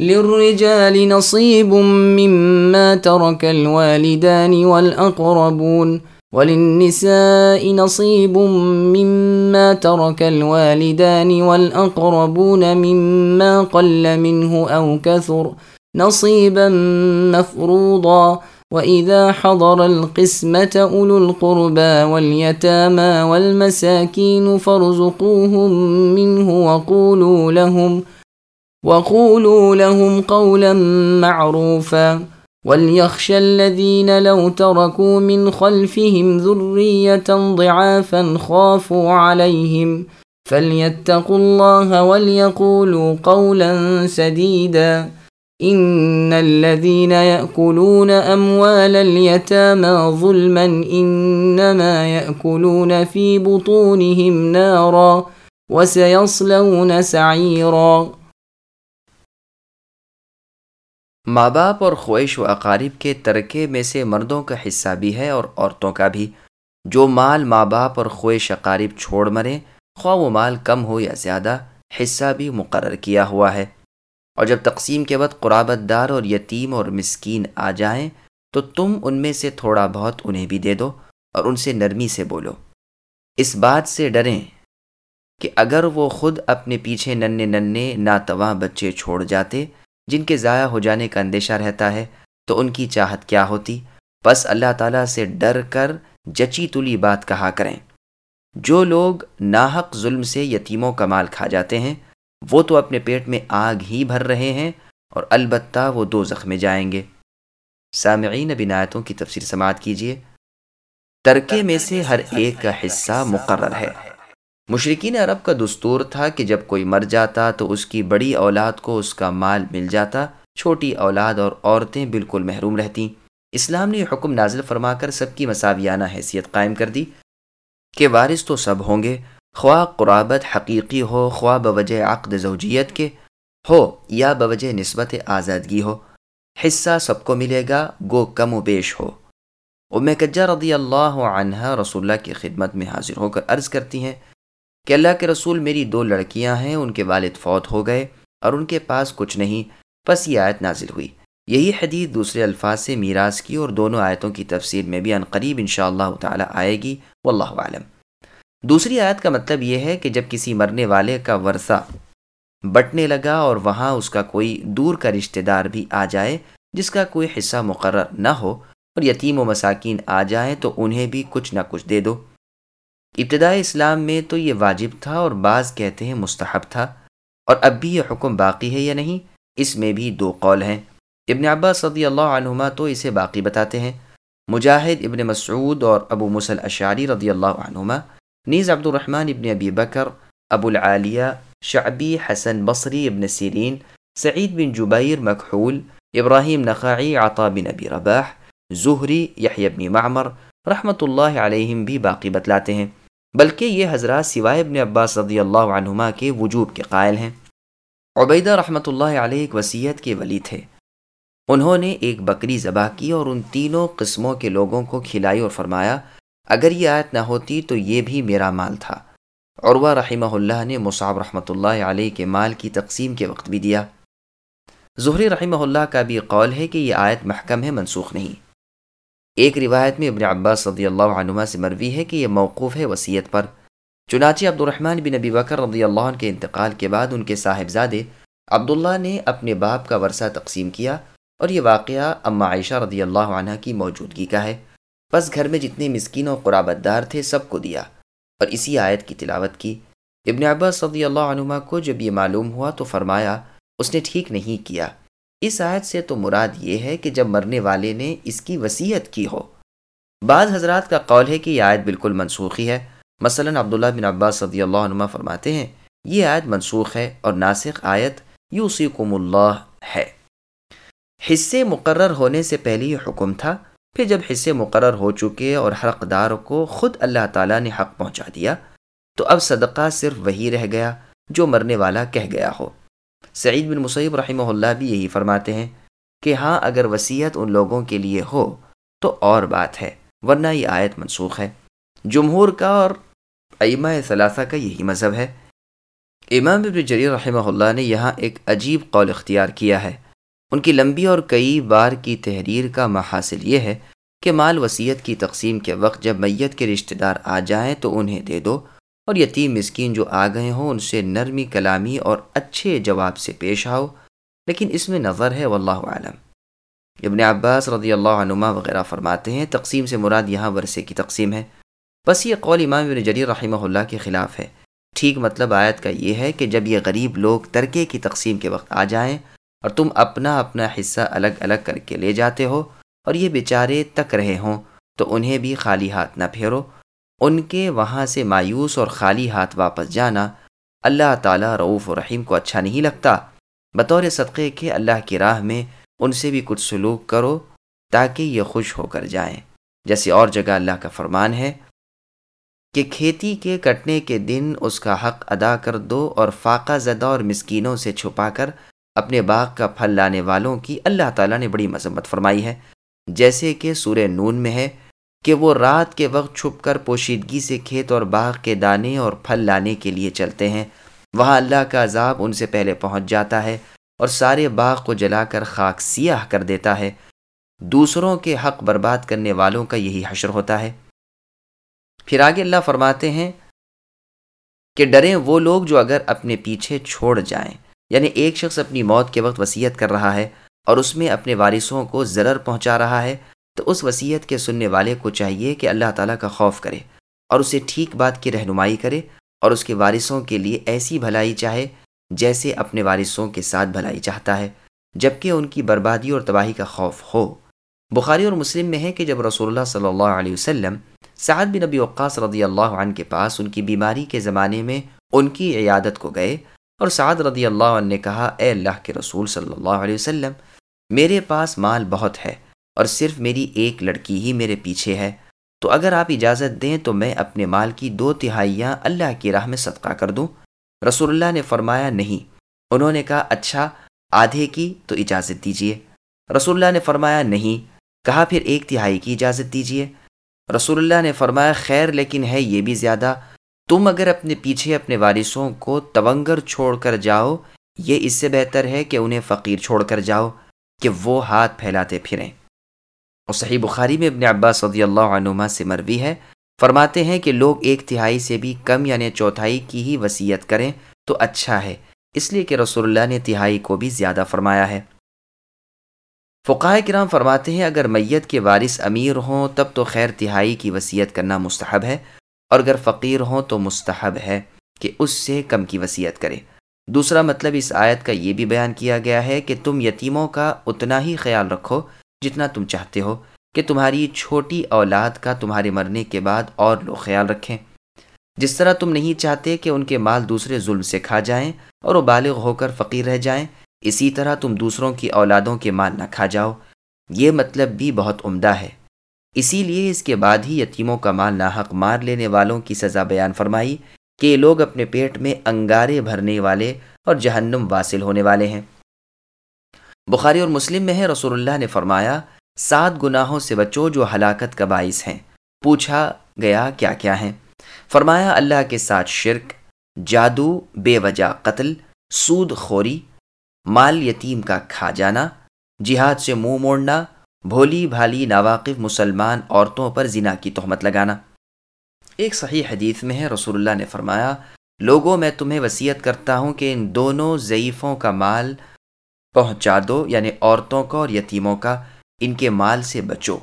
للرجال نصيب مما ترك الوالدان والأقربون وللنساء نصيب مما ترك الوالدان والأقربون مما قل منه أو كثر نصيبا مفروضا وإذا حضر القسمة أولو القربى واليتامى والمساكين فارزقوهم منه وقولوا لهم وقولوا لهم قولا معروفا وليخشى الذين لو تركوا من خلفهم ذرية ضعافا خافوا عليهم فليتقوا الله وليقولوا قولا سديدا إن الذين يأكلون أموال اليتامى ظلما إنما يأكلون في بطونهم نارا وسيصلون سعيرا ماں باپ اور خویش و اقارب کے ترکے میں سے مردوں کا حصہ بھی ہے اور عورتوں کا بھی۔ جو مال ماں باپ اور خویش اقارب چھوڑ مرے، خواہ وہ مال کم ہو یا زیادہ، حصہ بھی مقرر کیا ہوا ہے۔ اور جب تقسیم کے وقت قرابت دار اور یتیم اور مسکین آ جائیں، تو تم ان میں سے تھوڑا بہت انہیں بھی دے دو اور ان سے نرمی سے بولو۔ اس بات سے ڈریں کہ اگر وہ خود اپنے پیچھے ننے ننے ناتواں بچے چھوڑ جاتے جن کے ضائع ہو جانے کا اندیشہ رہتا ہے، تو ان کی چاہت کیا ہوتی؟ بس اللہ تعالیٰ سے ڈر کر جچی تلی بات کہا کریں۔ جو لوگ ناحق ظلم سے یتیموں کا مال کھا جاتے ہیں، وہ تو اپنے پیٹ میں آگ ہی بھر رہے ہیں اور البتہ وہ دو زخمے جائیں گے۔ سامعین بنایتوں کی تفسیر سماعت کیجیے ترکے میں سے ہر ایک کا حصہ مقرر ہے۔ مشرقین عرب کا دستور تھا کہ جب کوئی مر جاتا تو اس کی بڑی اولاد کو اس کا مال مل جاتا، چھوٹی اولاد اور عورتیں بالکل محروم رہتیں۔ اسلام نے حکم نازل فرما کر سب کی مساویانہ حیثیت قائم کر دی کہ وارث تو سب ہوں گے، خواہ قرابت حقیقی ہو، خواہ بوجہ عقد زوجیت کے ہو یا بوجہ نسبت آزادگی ہو۔ حصہ سب کو ملے گا، گو کم و بیش ہو۔ ام کجہ رضی اللہ عنہ رسول اللہ کی خدمت میں حاضر ہو کر عرض کرتی ہیں کہ اللہ کے رسول میری دو لڑکیاں ہیں، ان کے والد فوت ہو گئے اور ان کے پاس کچھ نہیں، پس یہ آیت نازل ہوئی۔ یہی حدیث دوسرے الفاظ سے میراث کی اور دونوں آیتوں کی تفسیر میں بھی عنقریب ان شاء اللہ تعالیٰ آئے گی، واللہ عالم دوسری آیت کا مطلب یہ ہے کہ جب کسی مرنے والے کا ورثہ بٹنے لگا اور وہاں اس کا کوئی دور کا رشتہ دار بھی آ جائے، جس کا کوئی حصہ مقرر نہ ہو اور یتیم و مساکین آ جائیں، تو انہیں بھی کچھ نہ کچھ دے دو۔ ابتدائی اسلام میں تو یہ واجب تھا اور بعض کہتے ہیں مستحب تھا۔ اور اب بھی یہ حکم باقی ہے یا نہیں، اس میں بھی دو قول ہیں۔ ابن عباس صدی اللہ عنہما تو اسے باقی بتاتے ہیں۔ مجاہد ابن مسعود اور ابو مسل اشاری رضی اللہ عنہما، نیز عبد الرحمن ابن ابی بکر، ابو العالیہ، شعبی، حسن بصری ابن سیرین، سعید بن جبیر مکحول، ابراہیم نخاعی عطا بن ابی رباح ظہری ابن معمر رحمۃ اللہ علیہم بھی باقی بتلاتے ہیں۔ بلکہ یہ حضرات سوائے ابن عباس رضی اللہ عنہما کے وجوب کے قائل ہیں۔ عبیدہ رحمۃ اللہ علیہ ایک وسیعت کے ولی تھے۔ انہوں نے ایک بکری ذبح کی اور ان تینوں قسموں کے لوگوں کو کھلائی اور فرمایا، اگر یہ آیت نہ ہوتی تو یہ بھی میرا مال تھا۔ عروہ رحمہ اللہ نے مصعب رحمۃ اللہ علیہ کے مال کی تقسیم کے وقت بھی دیا۔ ظہری رحمہ اللہ کا بھی قول ہے کہ یہ آیت محکم ہے، منسوخ نہیں۔ ایک روایت میں ابن عباس صدی اللہ عنہ سے مروی ہے کہ یہ موقوف ہے وصیت پر۔ چنانچہ عبد الرحمن بن نبی بکر رضی اللہ عنہ کے انتقال کے بعد ان کے صاحبزادے عبداللہ نے اپنے باپ کا ورثہ تقسیم کیا اور یہ واقعہ اما عائشہ رضی اللہ عنہ کی موجودگی کا ہے۔ بس گھر میں جتنے مسکین و قرابت دار تھے سب کو دیا اور اسی آیت کی تلاوت کی۔ ابن عباس صدی اللہ عنما کو جب یہ معلوم ہوا تو فرمایا، اس نے ٹھیک نہیں کیا۔ اس آیت سے تو مراد یہ ہے کہ جب مرنے والے نے اس کی وصیت کی ہو۔ بعض حضرات کا قول ہے کہ یہ آیت بالکل منسوخی ہے۔ مثلا عبداللہ بن عباس صدی اللہ عنما فرماتے ہیں، یہ آیت منسوخ ہے اور ناسخ آیت یوسیکم اللہ ہے۔ حصے مقرر ہونے سے پہلے یہ حکم تھا، پھر جب حصے مقرر ہو چکے اور حقدار کو خود اللہ تعالیٰ نے حق پہنچا دیا، تو اب صدقہ صرف وہی رہ گیا جو مرنے والا کہہ گیا ہو۔ سعید بن مصیب رحمہ اللہ بھی یہی فرماتے ہیں کہ ہاں اگر وصیت ان لوگوں کے لیے ہو تو اور بات ہے، ورنہ یہ آیت منسوخ ہے۔ جمہور کا اور ائمہ ثلاثہ کا یہی مذہب ہے۔ امام ابن جریر رحمہ اللہ نے یہاں ایک عجیب قول اختیار کیا ہے۔ ان کی لمبی اور کئی بار کی تحریر کا محاصل یہ ہے کہ مال وصیت کی تقسیم کے وقت جب میت کے رشتہ دار آ جائیں تو انہیں دے دو۔ اور یتیم مسکین جو آ گئے ہوں، ان سے نرمی، کلامی اور اچھے جواب سے پیش آؤ، لیکن اس میں نظر ہے، واللہ عالم ابن عباس رضی اللہ عنما وغیرہ فرماتے ہیں، تقسیم سے مراد یہاں ورثے کی تقسیم ہے۔ بس یہ قول امام ابن جریر رحمہ اللہ کے خلاف ہے۔ ٹھیک مطلب آیت کا یہ ہے کہ جب یہ غریب لوگ ترکے کی تقسیم کے وقت آ جائیں اور تم اپنا اپنا حصہ الگ الگ کر کے لے جاتے ہو اور یہ بیچارے تک رہے ہوں، تو انہیں بھی خالی ہاتھ نہ پھیرو۔ ان کے وہاں سے مایوس اور خالی ہاتھ واپس جانا اللہ تعالیٰ رعوف و رحیم کو اچھا نہیں لگتا۔ بطور صدقے کے اللہ کی راہ میں ان سے بھی کچھ سلوک کرو تاکہ یہ خوش ہو کر جائیں۔ جیسے اور جگہ اللہ کا فرمان ہے کہ کھیتی کے کٹنے کے دن اس کا حق ادا کر دو اور فاقہ زدہ اور مسکینوں سے چھپا کر اپنے باغ کا پھل لانے والوں کی اللہ تعالیٰ نے بڑی مذمت فرمائی ہے۔ جیسے کہ سورہ نون میں ہے کہ وہ رات کے وقت چھپ کر پوشیدگی سے کھیت اور باغ کے دانے اور پھل لانے کے لیے چلتے ہیں۔ وہاں اللہ کا عذاب ان سے پہلے پہنچ جاتا ہے اور سارے باغ کو جلا کر خاک سیاہ کر دیتا ہے۔ دوسروں کے حق برباد کرنے والوں کا یہی حشر ہوتا ہے۔ پھر آگے اللہ فرماتے ہیں کہ ڈریں وہ لوگ جو اگر اپنے پیچھے چھوڑ جائیں۔ یعنی ایک شخص اپنی موت کے وقت وصیت کر رہا ہے اور اس میں اپنے وارثوں کو ضرر پہنچا رہا ہے۔ تو اس وصیت کے سننے والے کو چاہیے کہ اللہ تعالیٰ کا خوف کرے اور اسے ٹھیک بات کی رہنمائی کرے اور اس کے وارثوں کے لیے ایسی بھلائی چاہے جیسے اپنے وارثوں کے ساتھ بھلائی چاہتا ہے، جبکہ ان کی بربادی اور تباہی کا خوف ہو۔ بخاری اور مسلم میں ہے کہ جب رسول اللہ صلی اللہ علیہ وسلم سعد بن نبی وقاص رضی اللہ عنہ کے پاس ان کی بیماری کے زمانے میں ان کی عیادت کو گئے اور سعد رضی اللہ عنہ نے کہا، اے اللہ کے رسول صلی اللہ علیہ وسلم، میرے پاس مال بہت ہے اور صرف میری ایک لڑکی ہی میرے پیچھے ہے، تو اگر آپ اجازت دیں تو میں اپنے مال کی دو تہائیاں اللہ کی راہ میں صدقہ کر دوں۔ رسول اللہ نے فرمایا، نہیں۔ انہوں نے کہا اچھا آدھے کی تو اجازت دیجیے رسول اللہ نے فرمایا، نہیں۔ کہا، پھر ایک تہائی کی اجازت دیجیے رسول اللہ نے فرمایا، خیر، لیکن ہے یہ بھی زیادہ۔ تم اگر اپنے پیچھے اپنے وارثوں کو تونگر چھوڑ کر جاؤ، یہ اس سے بہتر ہے کہ انہیں فقیر چھوڑ کر جاؤ کہ وہ ہاتھ پھیلاتے پھریں۔ اور صحیح بخاری میں ابن عباس صدی اللہ عنما سے مروی ہے، فرماتے ہیں کہ لوگ ایک تہائی سے بھی کم یعنی چوتھائی کی ہی وصیت کریں تو اچھا ہے، اس لیے کہ رسول اللہ نے تہائی کو بھی زیادہ فرمایا ہے۔ فقائے کرام فرماتے ہیں، اگر میت کے وارث امیر ہوں تب تو خیر تہائی کی وصیت کرنا مستحب ہے، اور اگر فقیر ہوں تو مستحب ہے کہ اس سے کم کی وصیت کرے۔ دوسرا مطلب اس آیت کا یہ بھی بیان کیا گیا ہے کہ تم یتیموں کا اتنا ہی خیال رکھو جتنا تم چاہتے ہو کہ تمہاری چھوٹی اولاد کا تمہارے مرنے کے بعد اور لوگ خیال رکھیں۔ جس طرح تم نہیں چاہتے کہ ان کے مال دوسرے ظلم سے کھا جائیں اور وہ بالغ ہو کر فقیر رہ جائیں، اسی طرح تم دوسروں کی اولادوں کے مال نہ کھا جاؤ۔ یہ مطلب بھی بہت عمدہ ہے۔ اسی لیے اس کے بعد ہی یتیموں کا مال ناحق مار لینے والوں کی سزا بیان فرمائی کہ یہ لوگ اپنے پیٹ میں انگارے بھرنے والے اور جہنم واصل ہونے والے ہیں۔ بخاری اور مسلم میں ہے، رسول اللہ نے فرمایا، سات گناہوں سے بچو جو ہلاکت کا باعث ہیں۔ پوچھا گیا، کیا کیا ہیں؟ فرمایا، اللہ کے ساتھ شرک، جادو، بے وجہ، قتل، سود خوری، مال یتیم کا کھا جانا، جہاد سے منہ موڑنا، بھولی بھالی ناواقف مسلمان عورتوں پر زنا کی تہمت لگانا۔ ایک صحیح حدیث میں ہے، رسول اللہ نے فرمایا، لوگوں، میں تمہیں وصیت کرتا ہوں کہ ان دونوں ضعیفوں کا مال پہنچا دو یعنی عورتوں کو اور یتیموں کا ان کے مال سے بچو۔